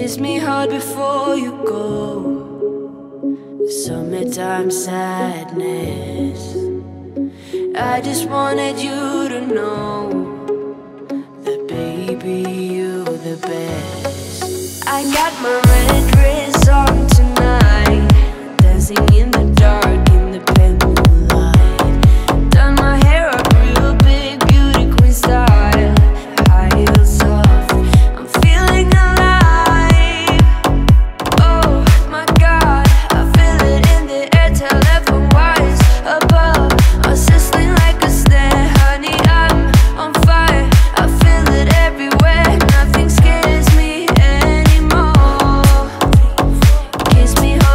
Kiss me hard before you go. Summertime sadness. I just wanted you to know that, baby, you're the best. I got my red, dress.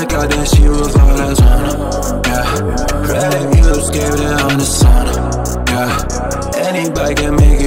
I got she was all that's on yeah. Red lips gave it on the sun, yeah. Anybody can make